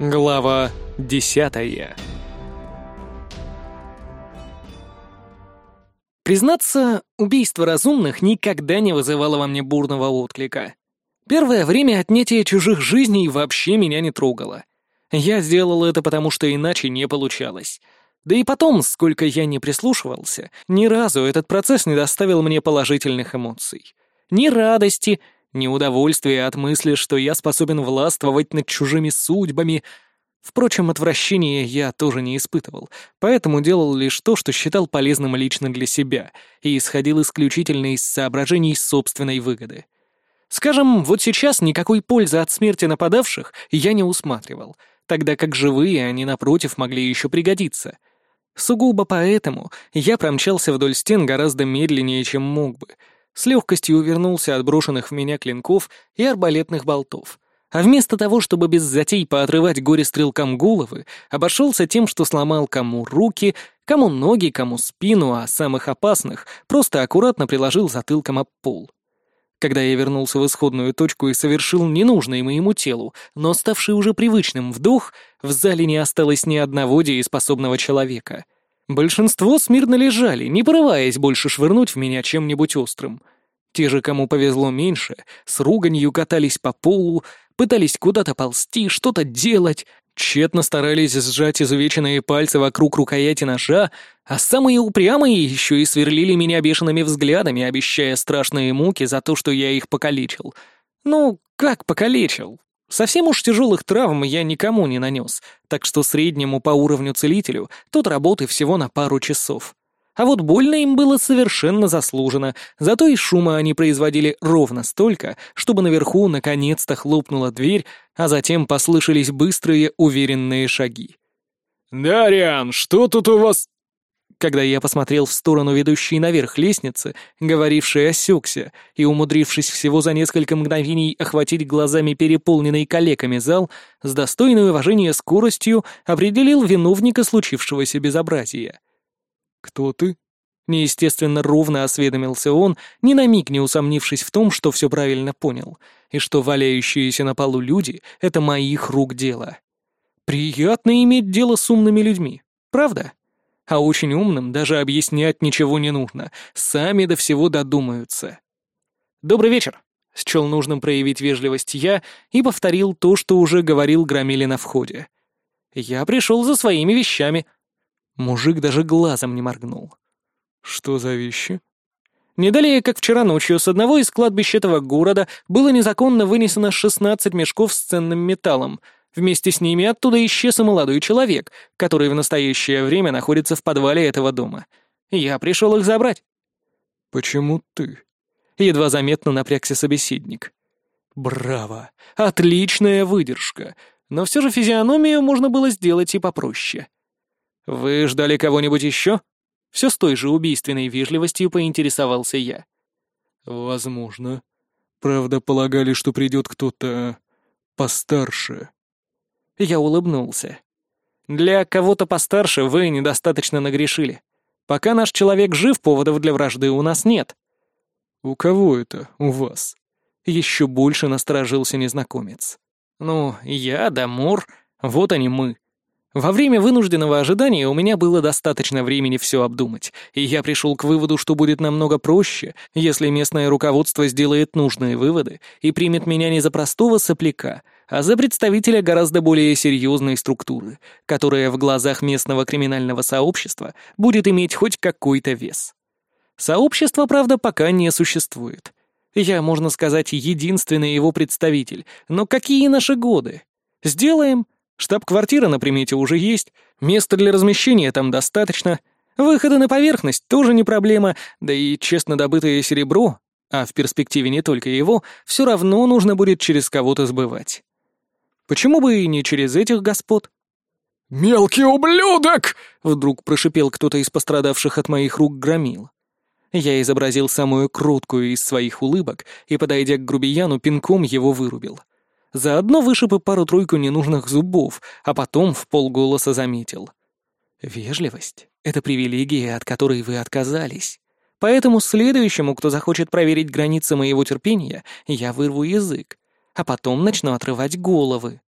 Глава десятая Признаться, убийство разумных никогда не вызывало во мне бурного отклика. Первое время отнятие чужих жизней вообще меня не трогало. Я сделал это потому, что иначе не получалось. Да и потом, сколько я не прислушивался, ни разу этот процесс не доставил мне положительных эмоций. Ни радости, ни удовольствия от мысли, что я способен властвовать над чужими судьбами. Впрочем, отвращения я тоже не испытывал, поэтому делал лишь то, что считал полезным лично для себя, и исходил исключительно из соображений собственной выгоды. Скажем, вот сейчас никакой пользы от смерти нападавших я не усматривал, тогда как живые они, напротив, могли еще пригодиться — Сугубо поэтому я промчался вдоль стен гораздо медленнее, чем мог бы. С легкостью увернулся от брошенных в меня клинков и арбалетных болтов. А вместо того, чтобы без затей поотрывать горе-стрелкам головы, обошелся тем, что сломал кому руки, кому ноги, кому спину, а самых опасных просто аккуратно приложил затылком об пол. Когда я вернулся в исходную точку и совершил ненужный моему телу, но ставший уже привычным вдох, в зале не осталось ни одного дееспособного человека. Большинство смирно лежали, не порываясь больше швырнуть в меня чем-нибудь острым. Те же, кому повезло меньше, с руганью катались по полу, пытались куда-то ползти, что-то делать, Тщетно старались сжать изувеченные пальцы вокруг рукояти ножа, а самые упрямые еще и сверлили меня бешеными взглядами, обещая страшные муки за то, что я их покалечил. Ну, как покалечил? Совсем уж тяжелых травм я никому не нанес, так что среднему по уровню целителю тут работы всего на пару часов. А вот больно им было совершенно заслужено, зато и шума они производили ровно столько, чтобы наверху наконец-то хлопнула дверь, а затем послышались быстрые, уверенные шаги. «Дариан, что тут у вас?» Когда я посмотрел в сторону ведущей наверх лестницы, говоривший осекся и, умудрившись всего за несколько мгновений охватить глазами переполненный калеками зал, с достойной уважения скоростью определил виновника случившегося безобразия. «Кто ты?» Неестественно ровно осведомился он, ни на миг не усомнившись в том, что все правильно понял, и что валяющиеся на полу люди — это моих рук дело. Приятно иметь дело с умными людьми, правда? А очень умным даже объяснять ничего не нужно, сами до всего додумаются. «Добрый вечер», — счел нужным проявить вежливость я и повторил то, что уже говорил Громили на входе. «Я пришел за своими вещами», Мужик даже глазом не моргнул. «Что за вещи?» Не далее, как вчера ночью, с одного из кладбищ этого города было незаконно вынесено 16 мешков с ценным металлом. Вместе с ними оттуда исчез и молодой человек, который в настоящее время находится в подвале этого дома. Я пришел их забрать. «Почему ты?» Едва заметно напрягся собеседник. «Браво! Отличная выдержка! Но все же физиономию можно было сделать и попроще. «Вы ждали кого-нибудь еще?» Все с той же убийственной вежливостью поинтересовался я. «Возможно. Правда, полагали, что придет кто-то постарше». Я улыбнулся. «Для кого-то постарше вы недостаточно нагрешили. Пока наш человек жив, поводов для вражды у нас нет». «У кого это у вас?» Еще больше насторожился незнакомец. «Ну, я, Дамур, вот они мы. Во время вынужденного ожидания у меня было достаточно времени все обдумать, и я пришел к выводу, что будет намного проще, если местное руководство сделает нужные выводы и примет меня не за простого сопляка, а за представителя гораздо более серьезной структуры, которая в глазах местного криминального сообщества будет иметь хоть какой-то вес. Сообщество, правда, пока не существует. Я, можно сказать, единственный его представитель, но какие наши годы? Сделаем — Штаб-квартира на примете уже есть, места для размещения там достаточно, выходы на поверхность тоже не проблема, да и честно добытое серебро, а в перспективе не только его, все равно нужно будет через кого-то сбывать. Почему бы и не через этих господ? «Мелкий ублюдок!» — вдруг прошипел кто-то из пострадавших от моих рук громил. Я изобразил самую круткую из своих улыбок и, подойдя к грубияну, пинком его вырубил — Заодно вышиб и пару-тройку ненужных зубов, а потом в полголоса заметил. «Вежливость — это привилегия, от которой вы отказались. Поэтому следующему, кто захочет проверить границы моего терпения, я вырву язык, а потом начну отрывать головы».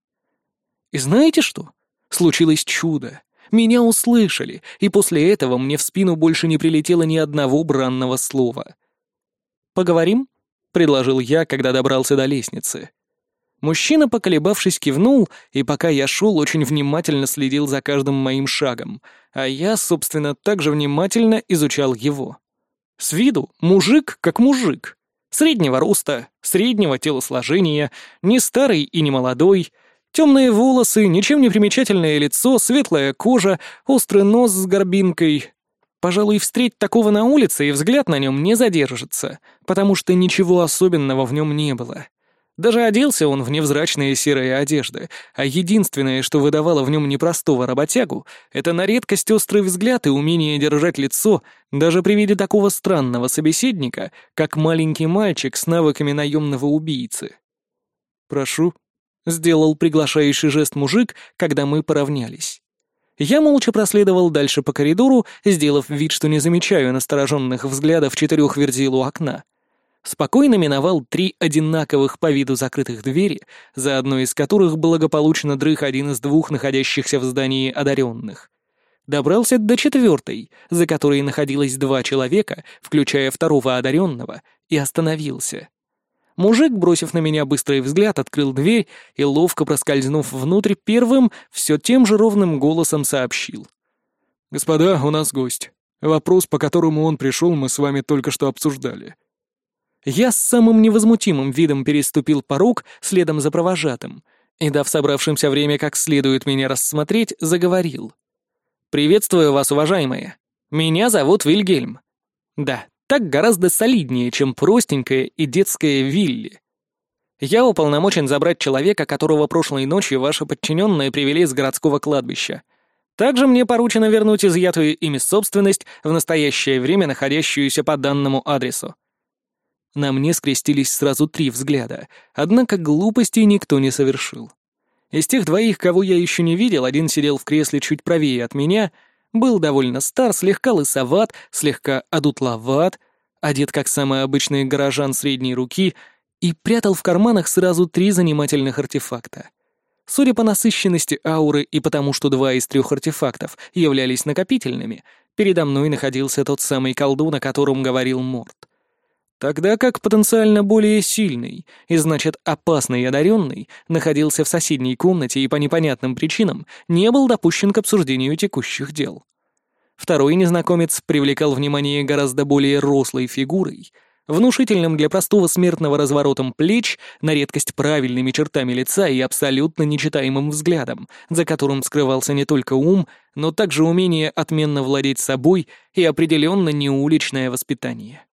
И знаете что? Случилось чудо. Меня услышали, и после этого мне в спину больше не прилетело ни одного бранного слова. «Поговорим?» — предложил я, когда добрался до лестницы. Мужчина, поколебавшись, кивнул, и пока я шел, очень внимательно следил за каждым моим шагом, а я, собственно, также внимательно изучал его. С виду мужик как мужик. Среднего роста, среднего телосложения, не старый и не молодой, темные волосы, ничем не примечательное лицо, светлая кожа, острый нос с горбинкой. Пожалуй, встретить такого на улице и взгляд на нем не задержится, потому что ничего особенного в нем не было. Даже оделся он в невзрачные серые одежды, а единственное, что выдавало в нем непростого работягу, это на редкость острый взгляд и умение держать лицо даже при виде такого странного собеседника, как маленький мальчик с навыками наемного убийцы. «Прошу», — сделал приглашающий жест мужик, когда мы поравнялись. Я молча проследовал дальше по коридору, сделав вид, что не замечаю настороженных взглядов четырех верзил у окна — спокойно миновал три одинаковых по виду закрытых двери, за одной из которых благополучно дрых один из двух находящихся в здании одаренных. Добрался до четвертой, за которой находилось два человека, включая второго одаренного, и остановился. Мужик, бросив на меня быстрый взгляд, открыл дверь и, ловко проскользнув внутрь, первым все тем же ровным голосом сообщил. «Господа, у нас гость. Вопрос, по которому он пришел, мы с вами только что обсуждали. Я с самым невозмутимым видом переступил порог следом за провожатым и, дав собравшимся время как следует меня рассмотреть, заговорил. «Приветствую вас, уважаемые. Меня зовут Вильгельм. Да, так гораздо солиднее, чем простенькая и детская Вилли. Я уполномочен забрать человека, которого прошлой ночью ваши подчиненные привели с городского кладбища. Также мне поручено вернуть изъятую ими собственность в настоящее время находящуюся по данному адресу. На мне скрестились сразу три взгляда, однако глупостей никто не совершил. Из тех двоих, кого я еще не видел, один сидел в кресле чуть правее от меня, был довольно стар, слегка лысоват, слегка одутловат, одет как самый обычный горожан средней руки и прятал в карманах сразу три занимательных артефакта. Судя по насыщенности ауры и потому, что два из трех артефактов являлись накопительными, передо мной находился тот самый колдун, о котором говорил Морт — Тогда как потенциально более сильный и, значит, опасный одаренный находился в соседней комнате и по непонятным причинам не был допущен к обсуждению текущих дел. Второй незнакомец привлекал внимание гораздо более рослой фигурой, внушительным для простого смертного разворотом плеч, на редкость правильными чертами лица и абсолютно нечитаемым взглядом, за которым скрывался не только ум, но также умение отменно владеть собой и определенно неуличное воспитание.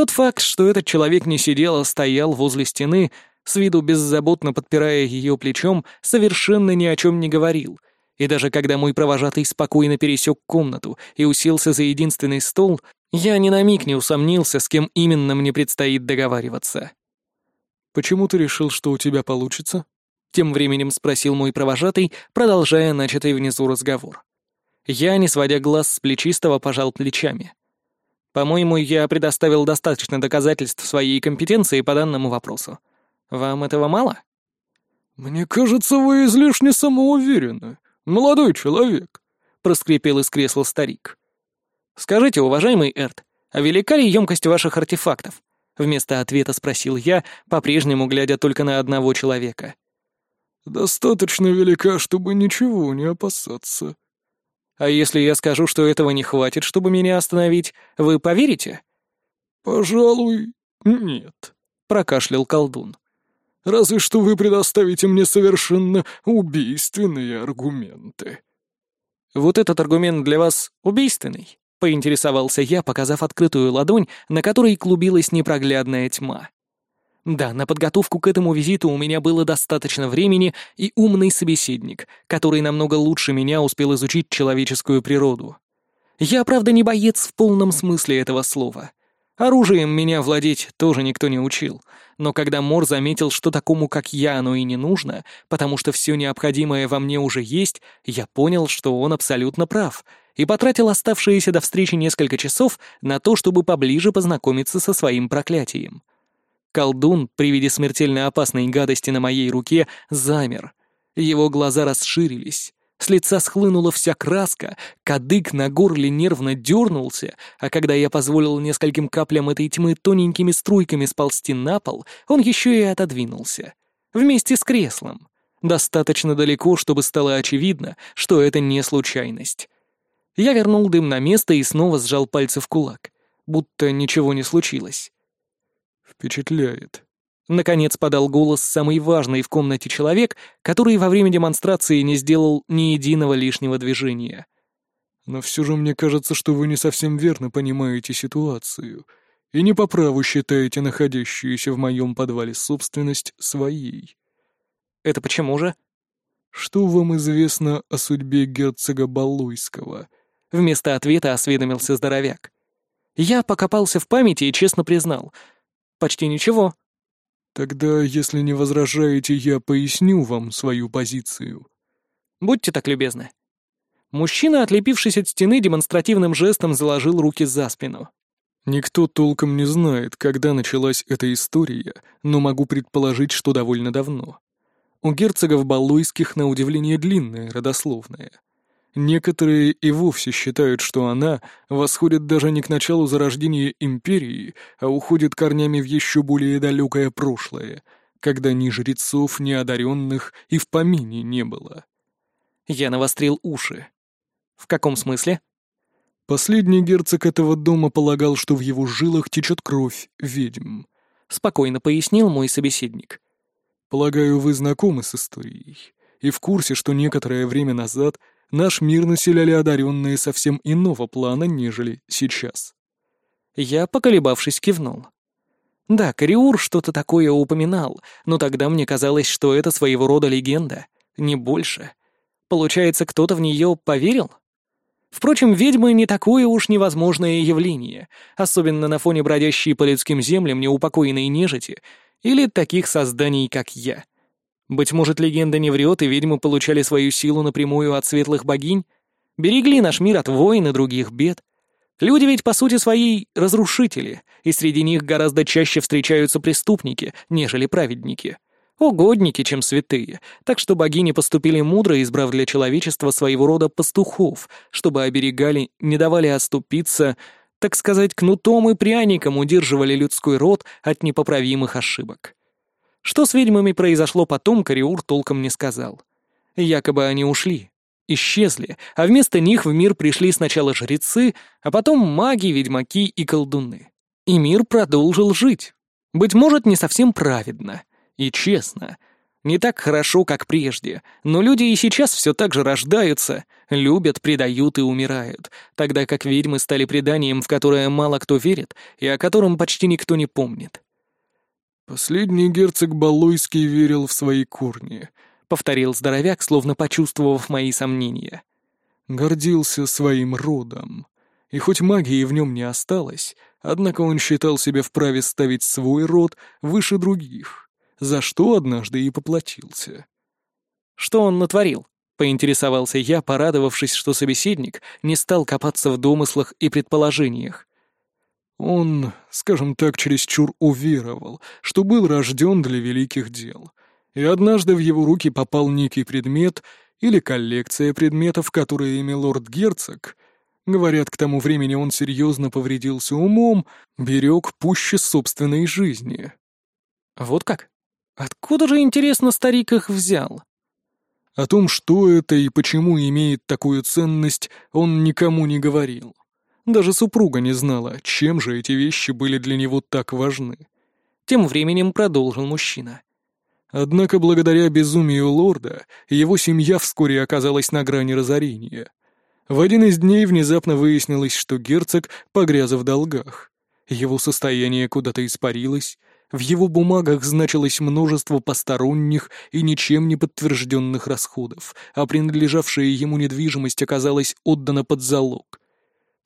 Тот факт, что этот человек не сидел, а стоял возле стены, с виду беззаботно подпирая ее плечом, совершенно ни о чем не говорил. И даже когда мой провожатый спокойно пересек комнату и уселся за единственный стол, я ни на миг не усомнился, с кем именно мне предстоит договариваться. «Почему ты решил, что у тебя получится?» Тем временем спросил мой провожатый, продолжая начатый внизу разговор. Я, не сводя глаз с плечистого, пожал плечами. По-моему, я предоставил достаточно доказательств своей компетенции по данному вопросу. Вам этого мало? Мне кажется, вы излишне самоуверены, молодой человек, проскрипел из кресла старик. Скажите, уважаемый Эрт, а велика ли емкость ваших артефактов? Вместо ответа спросил я, по-прежнему глядя только на одного человека. «Достаточно велика, чтобы ничего не опасаться», а если я скажу, что этого не хватит, чтобы меня остановить, вы поверите?» «Пожалуй, нет», — прокашлял колдун. «Разве что вы предоставите мне совершенно убийственные аргументы». «Вот этот аргумент для вас убийственный?» — поинтересовался я, показав открытую ладонь, на которой клубилась непроглядная тьма. Да, на подготовку к этому визиту у меня было достаточно времени и умный собеседник, который намного лучше меня успел изучить человеческую природу. Я, правда, не боец в полном смысле этого слова. Оружием меня владеть тоже никто не учил, но когда Мор заметил, что такому, как я, оно и не нужно, потому что все необходимое во мне уже есть, я понял, что он абсолютно прав, и потратил оставшиеся до встречи несколько часов на то, чтобы поближе познакомиться со своим проклятием. Колдун при виде смертельно опасной гадости на моей руке замер. Его глаза расширились. С лица схлынула вся краска, кадык на горле нервно дернулся, а когда я позволил нескольким каплям этой тьмы тоненькими струйками сползти на пол, он еще и отодвинулся. Вместе с креслом. Достаточно далеко, чтобы стало очевидно, что это не случайность. Я вернул дым на место и снова сжал пальцы в кулак, будто ничего не случилось. «Впечатляет», Наконец подал голос самый важный в комнате человек, который во время демонстрации не сделал ни единого лишнего движения. «Но все же мне кажется, что вы не совсем верно понимаете ситуацию и не по праву считаете находящуюся в моем подвале собственность своей». «Это почему же?» «Что вам известно о судьбе герцога Балуйского?» Вместо ответа осведомился здоровяк. Я покопался в памяти и честно признал. «Почти ничего». Тогда, если не возражаете, я поясню вам свою позицию. Будьте так любезны. Мужчина, отлепившись от стены, демонстративным жестом заложил руки за спину. Никто толком не знает, когда началась эта история, но могу предположить, что довольно давно. У герцогов Баллойских, на удивление, длинная родословная — Некоторые и вовсе считают, что она восходит даже не к началу зарождения империи, а уходит корнями в еще более далекое прошлое, когда ни жрецов, ни одаренных и в помине не было. Я навострил уши. В каком смысле? Последний герцог этого дома полагал, что в его жилах течет кровь ведьм. Спокойно пояснил мой собеседник. Полагаю, вы знакомы с историей и в курсе, что некоторое время назад наш мир населяли одаренные совсем иного плана, нежели сейчас. Я, поколебавшись, кивнул. Да, Кариур что-то такое упоминал, но тогда мне казалось, что это своего рода легенда, не больше. Получается, кто-то в нее поверил? Впрочем, ведьмы не такое уж невозможное явление, особенно на фоне бродящей по людским землям неупокоенной нежити или таких созданий, как я. Быть может, легенда не врет, и ведьмы получали свою силу напрямую от светлых богинь? Берегли наш мир от войн и других бед? Люди ведь по сути своей разрушители, и среди них гораздо чаще встречаются преступники, нежели праведники. Угодники, чем святые, так что богини поступили мудро, избрав для человечества своего рода пастухов, чтобы оберегали, не давали оступиться, так сказать, кнутом и пряником удерживали людской род от непоправимых ошибок. Что с ведьмами произошло потом, Кариур толком не сказал. Якобы они ушли, исчезли, а вместо них в мир пришли сначала жрецы, а потом маги, ведьмаки и колдуны. И мир продолжил жить. Быть может, не совсем праведно и честно. Не так хорошо, как прежде, но люди и сейчас все так же рождаются, любят, предают и умирают, тогда как ведьмы стали преданием, в которое мало кто верит и о котором почти никто не помнит. «Последний герцог Балойский верил в свои корни», — повторил здоровяк, словно почувствовав мои сомнения. «Гордился своим родом. И хоть магии в нем не осталось, однако он считал себя вправе ставить свой род выше других, за что однажды и поплатился». «Что он натворил?» — поинтересовался я, порадовавшись, что собеседник не стал копаться в домыслах и предположениях. Он, скажем так, чересчур уверовал, что был рожден для великих дел. И однажды в его руки попал некий предмет или коллекция предметов, которые имел лорд-герцог. Говорят, к тому времени он серьезно повредился умом, берег пуще собственной жизни. Вот как? Откуда же, интересно, старик их взял? О том, что это и почему имеет такую ценность, он никому не говорил. Даже супруга не знала, чем же эти вещи были для него так важны. Тем временем продолжил мужчина. Однако благодаря безумию лорда его семья вскоре оказалась на грани разорения. В один из дней внезапно выяснилось, что герцог погряз в долгах. Его состояние куда-то испарилось, в его бумагах значилось множество посторонних и ничем не подтвержденных расходов, а принадлежавшая ему недвижимость оказалась отдана под залог.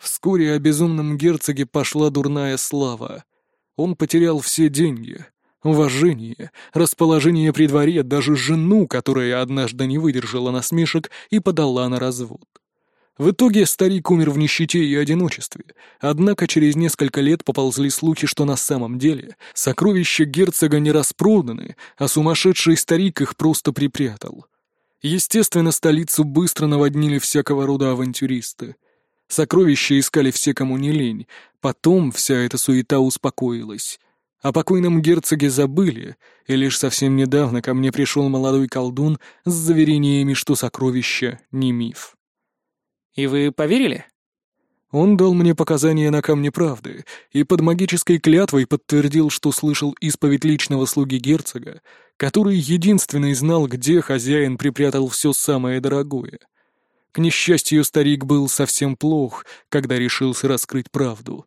Вскоре о безумном герцоге пошла дурная слава. Он потерял все деньги, уважение, расположение при дворе, даже жену, которая однажды не выдержала насмешек и подала на развод. В итоге старик умер в нищете и одиночестве, однако через несколько лет поползли слухи, что на самом деле сокровища герцога не распроданы, а сумасшедший старик их просто припрятал. Естественно, столицу быстро наводнили всякого рода авантюристы. Сокровища искали все, кому не лень. Потом вся эта суета успокоилась. О покойном герцоге забыли, и лишь совсем недавно ко мне пришел молодой колдун с заверениями, что сокровища не миф. «И вы поверили?» Он дал мне показания на камне правды и под магической клятвой подтвердил, что слышал исповедь личного слуги герцога, который единственный знал, где хозяин припрятал все самое дорогое. К несчастью, старик был совсем плох, когда решился раскрыть правду.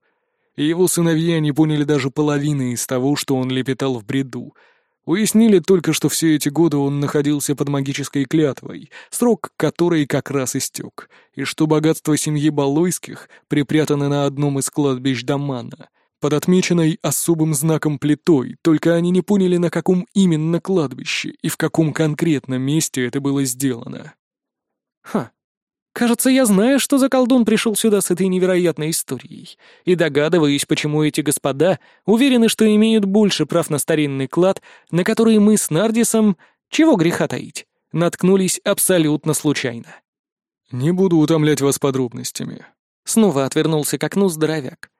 И его сыновья не поняли даже половины из того, что он лепетал в бреду — Уяснили только, что все эти годы он находился под магической клятвой, срок которой как раз истек, и что богатство семьи Балойских припрятано на одном из кладбищ Дамана, под отмеченной особым знаком плитой, только они не поняли, на каком именно кладбище и в каком конкретном месте это было сделано. «Ха, Кажется, я знаю, что за колдун пришел сюда с этой невероятной историей, и догадываюсь, почему эти господа уверены, что имеют больше прав на старинный клад, на который мы с Нардисом, чего греха таить, наткнулись абсолютно случайно. «Не буду утомлять вас подробностями». Снова отвернулся к окну здоровяк.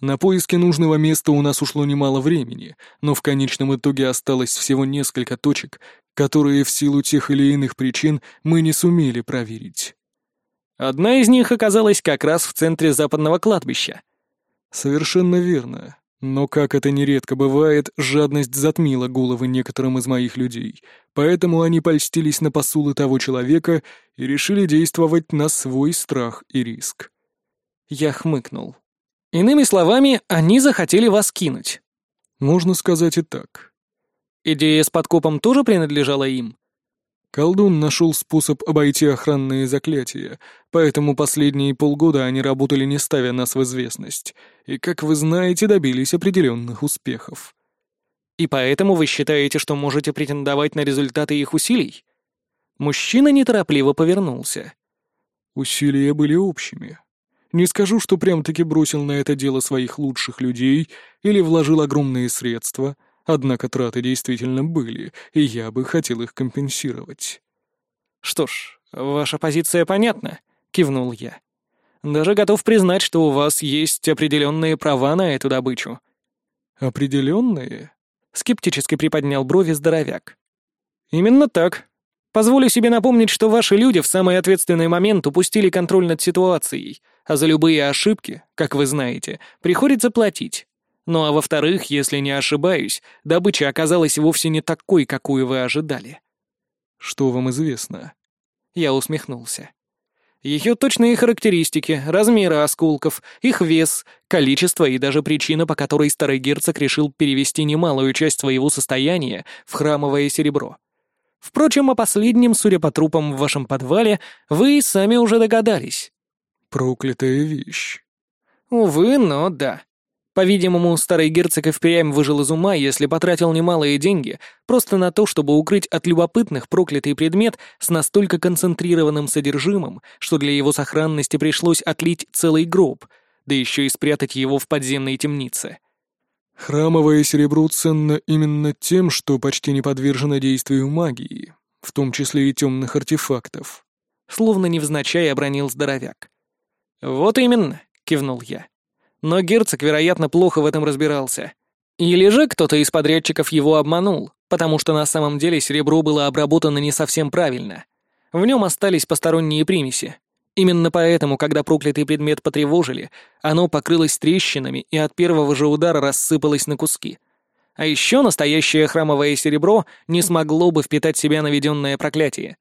На поиски нужного места у нас ушло немало времени, но в конечном итоге осталось всего несколько точек, которые в силу тех или иных причин мы не сумели проверить. Одна из них оказалась как раз в центре западного кладбища. Совершенно верно. Но, как это нередко бывает, жадность затмила головы некоторым из моих людей, поэтому они польстились на посулы того человека и решили действовать на свой страх и риск. Я хмыкнул. Иными словами, они захотели вас кинуть. Можно сказать и так. Идея с подкопом тоже принадлежала им? Колдун нашел способ обойти охранные заклятия, поэтому последние полгода они работали не ставя нас в известность, и, как вы знаете, добились определенных успехов. И поэтому вы считаете, что можете претендовать на результаты их усилий? Мужчина неторопливо повернулся. Усилия были общими. Не скажу, что прям-таки бросил на это дело своих лучших людей или вложил огромные средства — Однако траты действительно были, и я бы хотел их компенсировать. «Что ж, ваша позиция понятна», — кивнул я. «Даже готов признать, что у вас есть определенные права на эту добычу». «Определенные?» — скептически приподнял брови здоровяк. «Именно так. Позволю себе напомнить, что ваши люди в самый ответственный момент упустили контроль над ситуацией, а за любые ошибки, как вы знаете, приходится платить. Ну а во-вторых, если не ошибаюсь, добыча оказалась вовсе не такой, какую вы ожидали. Что вам известно? Я усмехнулся. Ее точные характеристики, размеры осколков, их вес, количество и даже причина, по которой старый герцог решил перевести немалую часть своего состояния в храмовое серебро. Впрочем, о последнем, судя по трупам в вашем подвале, вы сами уже догадались. Проклятая вещь. Увы, но да. По-видимому, старый герцог и впрямь выжил из ума, если потратил немалые деньги просто на то, чтобы укрыть от любопытных проклятый предмет с настолько концентрированным содержимым, что для его сохранности пришлось отлить целый гроб, да еще и спрятать его в подземной темнице. Храмовое серебро ценно именно тем, что почти не подвержено действию магии, в том числе и темных артефактов. Словно невзначай обронил здоровяк. «Вот именно», — кивнул я. Но герцог, вероятно, плохо в этом разбирался. Или же кто-то из подрядчиков его обманул, потому что на самом деле серебро было обработано не совсем правильно. В нем остались посторонние примеси. Именно поэтому, когда проклятый предмет потревожили, оно покрылось трещинами и от первого же удара рассыпалось на куски. А еще настоящее храмовое серебро не смогло бы впитать в себя наведенное проклятие.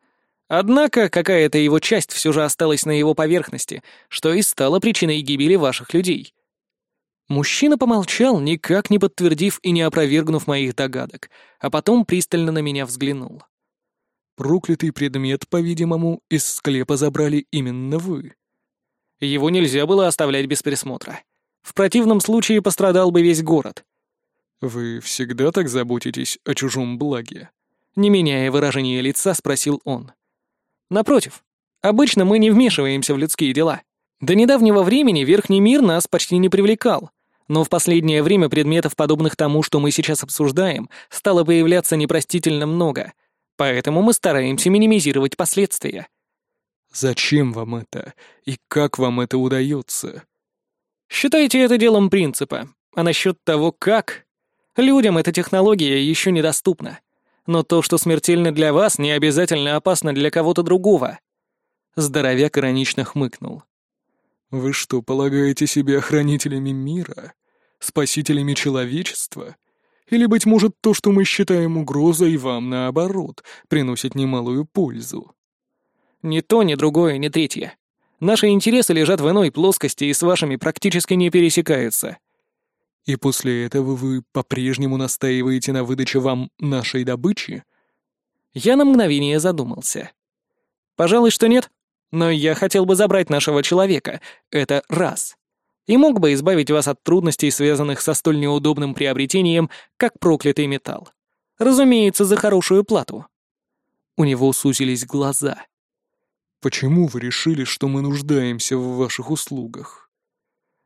Однако какая-то его часть все же осталась на его поверхности, что и стало причиной гибели ваших людей. Мужчина помолчал, никак не подтвердив и не опровергнув моих догадок, а потом пристально на меня взглянул. «Проклятый предмет, по-видимому, из склепа забрали именно вы». Его нельзя было оставлять без присмотра. В противном случае пострадал бы весь город. «Вы всегда так заботитесь о чужом благе?» Не меняя выражения лица, спросил он. «Напротив, обычно мы не вмешиваемся в людские дела. До недавнего времени Верхний мир нас почти не привлекал, но в последнее время предметов, подобных тому, что мы сейчас обсуждаем, стало появляться непростительно много. Поэтому мы стараемся минимизировать последствия. Зачем вам это? И как вам это удается? Считайте это делом принципа. А насчет того, как... Людям эта технология еще недоступна. Но то, что смертельно для вас, не обязательно опасно для кого-то другого. Здоровяк иронично хмыкнул. «Вы что, полагаете себя охранителями мира? Спасителями человечества? Или, быть может, то, что мы считаем угрозой, вам, наоборот, приносит немалую пользу?» «Ни то, ни другое, ни третье. Наши интересы лежат в иной плоскости и с вашими практически не пересекаются». «И после этого вы по-прежнему настаиваете на выдаче вам нашей добычи?» Я на мгновение задумался. «Пожалуй, что нет», но я хотел бы забрать нашего человека. Это раз. И мог бы избавить вас от трудностей, связанных со столь неудобным приобретением, как проклятый металл. Разумеется, за хорошую плату. У него сузились глаза. «Почему вы решили, что мы нуждаемся в ваших услугах?»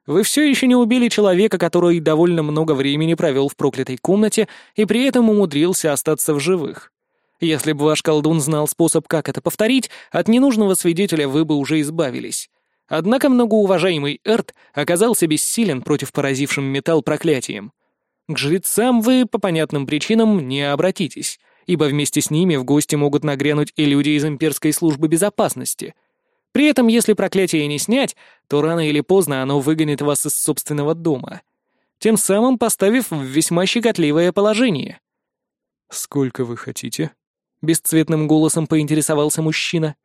«Вы все еще не убили человека, который довольно много времени провел в проклятой комнате и при этом умудрился остаться в живых. Если бы ваш колдун знал способ, как это повторить, от ненужного свидетеля вы бы уже избавились. Однако многоуважаемый Эрт оказался бессилен против поразившим металл проклятием. К жрецам вы, по понятным причинам, не обратитесь, ибо вместе с ними в гости могут нагрянуть и люди из имперской службы безопасности. При этом, если проклятие не снять, то рано или поздно оно выгонит вас из собственного дома, тем самым поставив в весьма щекотливое положение. «Сколько вы хотите?» — бесцветным голосом поинтересовался мужчина.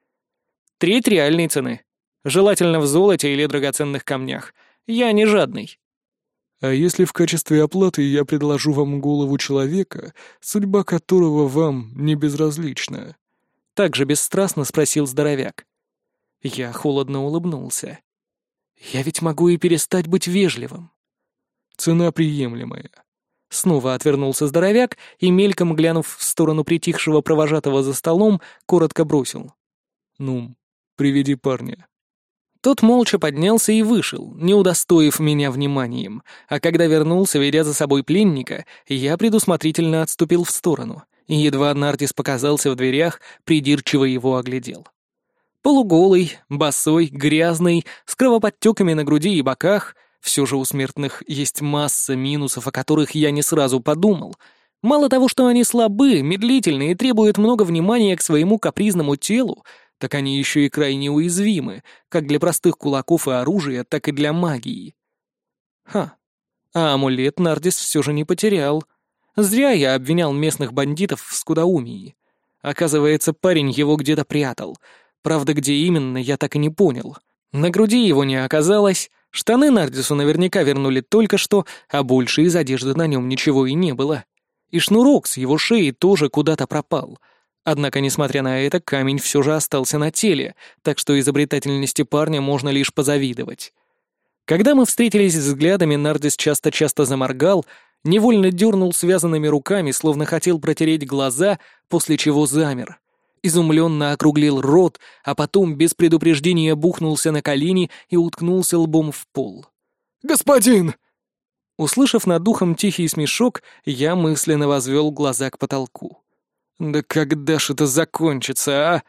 «Треть реальной цены. Желательно в золоте или драгоценных камнях. Я не жадный». «А если в качестве оплаты я предложу вам голову человека, судьба которого вам не безразлична?» Так же бесстрастно спросил здоровяк. Я холодно улыбнулся. «Я ведь могу и перестать быть вежливым». «Цена приемлемая. Снова отвернулся здоровяк и, мельком глянув в сторону притихшего провожатого за столом, коротко бросил. «Ну, приведи парня». Тот молча поднялся и вышел, не удостоив меня вниманием, а когда вернулся, ведя за собой пленника, я предусмотрительно отступил в сторону, и едва Нартис показался в дверях, придирчиво его оглядел. Полуголый, босой, грязный, с кровоподтеками на груди и боках, все же у смертных есть масса минусов, о которых я не сразу подумал. Мало того, что они слабы, медлительны и требуют много внимания к своему капризному телу, так они еще и крайне уязвимы, как для простых кулаков и оружия, так и для магии. Ха, а амулет Нардис все же не потерял. Зря я обвинял местных бандитов в скудоумии. Оказывается, парень его где-то прятал. Правда, где именно, я так и не понял. На груди его не оказалось, Штаны Нардису наверняка вернули только что, а больше из одежды на нем ничего и не было. И шнурок с его шеи тоже куда-то пропал. Однако, несмотря на это, камень все же остался на теле, так что изобретательности парня можно лишь позавидовать. Когда мы встретились взглядами, Нардис часто-часто заморгал, невольно дернул связанными руками, словно хотел протереть глаза, после чего замер изумленно округлил рот, а потом без предупреждения бухнулся на колени и уткнулся лбом в пол. «Господин!» Услышав над духом тихий смешок, я мысленно возвел глаза к потолку. «Да когда ж это закончится, а?»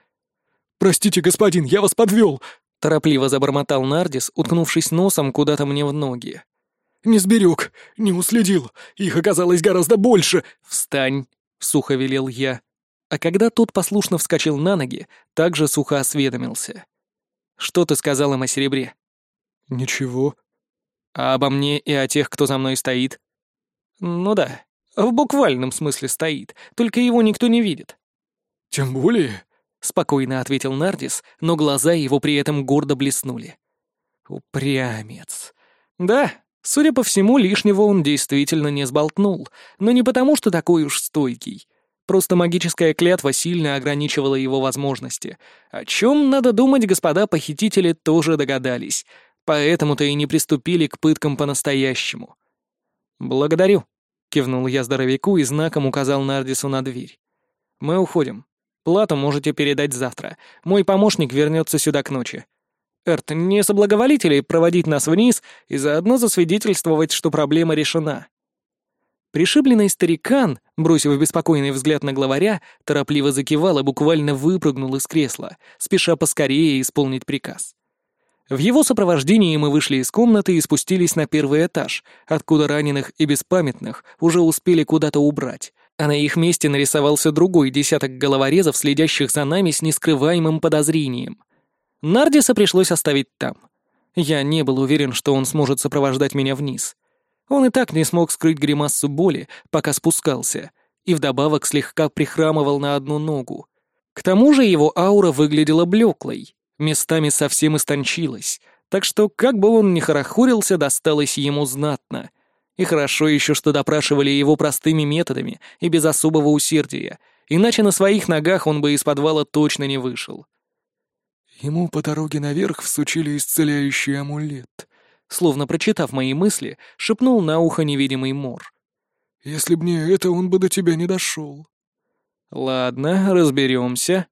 «Простите, господин, я вас подвел!» — торопливо забормотал Нардис, уткнувшись носом куда-то мне в ноги. «Не сберег, не уследил, их оказалось гораздо больше!» «Встань!» — сухо велел я. А когда тот послушно вскочил на ноги, также сухо осведомился. «Что ты сказал им о серебре?» «Ничего». «А обо мне и о тех, кто за мной стоит?» «Ну да, в буквальном смысле стоит, только его никто не видит». «Тем более...» — спокойно ответил Нардис, но глаза его при этом гордо блеснули. «Упрямец. Да, судя по всему, лишнего он действительно не сболтнул, но не потому, что такой уж стойкий». Просто магическая клятва сильно ограничивала его возможности. О чем, надо думать, господа похитители тоже догадались. Поэтому-то и не приступили к пыткам по-настоящему. «Благодарю», — кивнул я здоровяку и знаком указал Нардису на дверь. «Мы уходим. Плату можете передать завтра. Мой помощник вернется сюда к ночи. Эрт, не соблаговолите ли проводить нас вниз и заодно засвидетельствовать, что проблема решена?» Пришибленный старикан, бросив беспокойный взгляд на главаря, торопливо закивал и буквально выпрыгнул из кресла, спеша поскорее исполнить приказ. В его сопровождении мы вышли из комнаты и спустились на первый этаж, откуда раненых и беспамятных уже успели куда-то убрать, а на их месте нарисовался другой десяток головорезов, следящих за нами с нескрываемым подозрением. Нардиса пришлось оставить там. Я не был уверен, что он сможет сопровождать меня вниз. Он и так не смог скрыть гримасу боли, пока спускался, и вдобавок слегка прихрамывал на одну ногу. К тому же его аура выглядела блеклой, местами совсем истончилась, так что, как бы он ни хорохорился, досталось ему знатно. И хорошо еще, что допрашивали его простыми методами и без особого усердия, иначе на своих ногах он бы из подвала точно не вышел. Ему по дороге наверх всучили исцеляющий амулет. Словно прочитав мои мысли, шепнул на ухо невидимый мор. «Если б не это, он бы до тебя не дошел». «Ладно, разберемся»,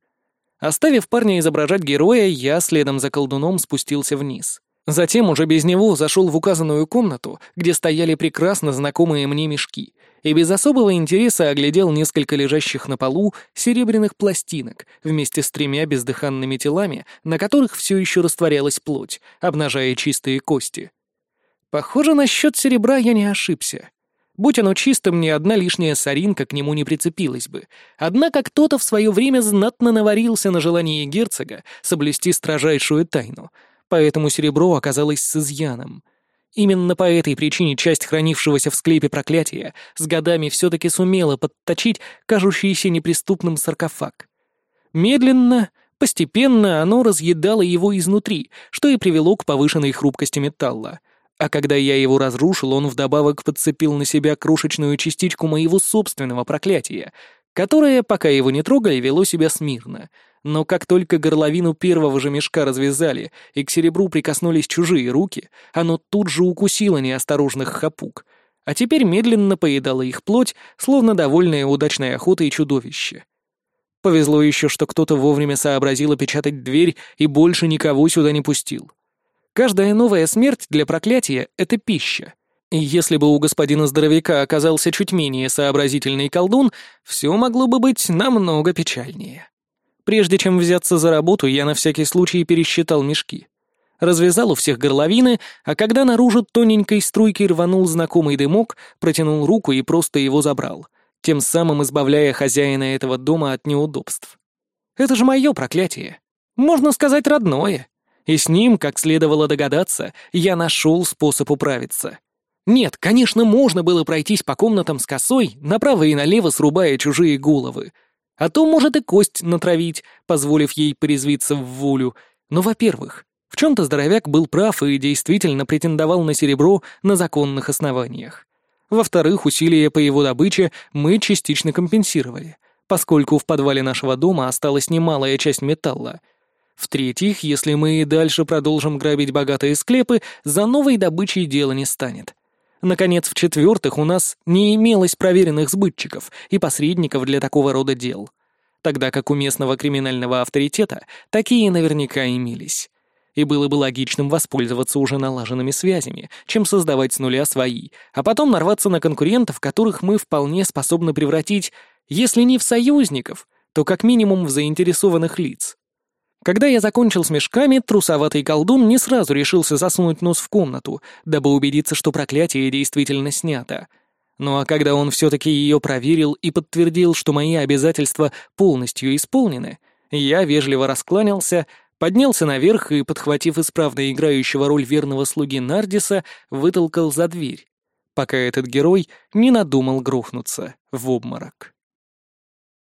Оставив парня изображать героя, я следом за колдуном спустился вниз. Затем уже без него зашел в указанную комнату, где стояли прекрасно знакомые мне мешки, и без особого интереса оглядел несколько лежащих на полу серебряных пластинок вместе с тремя бездыханными телами, на которых все еще растворялась плоть, обнажая чистые кости. Похоже, насчет серебра я не ошибся. Будь оно чистым, ни одна лишняя соринка к нему не прицепилась бы. Однако кто-то в свое время знатно наварился на желание герцога соблюсти строжайшую тайну, поэтому серебро оказалось с изъяном. Именно по этой причине часть хранившегося в склепе проклятия с годами все-таки сумела подточить кажущийся неприступным саркофаг. Медленно, постепенно оно разъедало его изнутри, что и привело к повышенной хрупкости металла — а когда я его разрушил, он вдобавок подцепил на себя крошечную частичку моего собственного проклятия, которое, пока его не трогали, вело себя смирно. Но как только горловину первого же мешка развязали и к серебру прикоснулись чужие руки, оно тут же укусило неосторожных хапук, а теперь медленно поедало их плоть, словно довольное удачной охотой чудовище. Повезло еще, что кто-то вовремя сообразил опечатать дверь и больше никого сюда не пустил. Каждая новая смерть для проклятия — это пища. И если бы у господина здоровяка оказался чуть менее сообразительный колдун, все могло бы быть намного печальнее. Прежде чем взяться за работу, я на всякий случай пересчитал мешки. Развязал у всех горловины, а когда наружу тоненькой струйкой рванул знакомый дымок, протянул руку и просто его забрал, тем самым избавляя хозяина этого дома от неудобств. Это же мое проклятие. Можно сказать, родное и с ним, как следовало догадаться, я нашел способ управиться. Нет, конечно, можно было пройтись по комнатам с косой, направо и налево срубая чужие головы. А то, может, и кость натравить, позволив ей порезвиться в волю. Но, во-первых, в чем-то здоровяк был прав и действительно претендовал на серебро на законных основаниях. Во-вторых, усилия по его добыче мы частично компенсировали, поскольку в подвале нашего дома осталась немалая часть металла — в-третьих, если мы и дальше продолжим грабить богатые склепы, за новой добычей дело не станет. Наконец, в-четвертых, у нас не имелось проверенных сбытчиков и посредников для такого рода дел. Тогда как у местного криминального авторитета такие наверняка имелись. И было бы логичным воспользоваться уже налаженными связями, чем создавать с нуля свои, а потом нарваться на конкурентов, которых мы вполне способны превратить, если не в союзников, то как минимум в заинтересованных лиц. Когда я закончил с мешками, трусоватый колдун не сразу решился засунуть нос в комнату, дабы убедиться, что проклятие действительно снято. Ну а когда он все-таки ее проверил и подтвердил, что мои обязательства полностью исполнены, я вежливо раскланялся, поднялся наверх и, подхватив исправно играющего роль верного слуги Нардиса, вытолкал за дверь, пока этот герой не надумал грохнуться в обморок.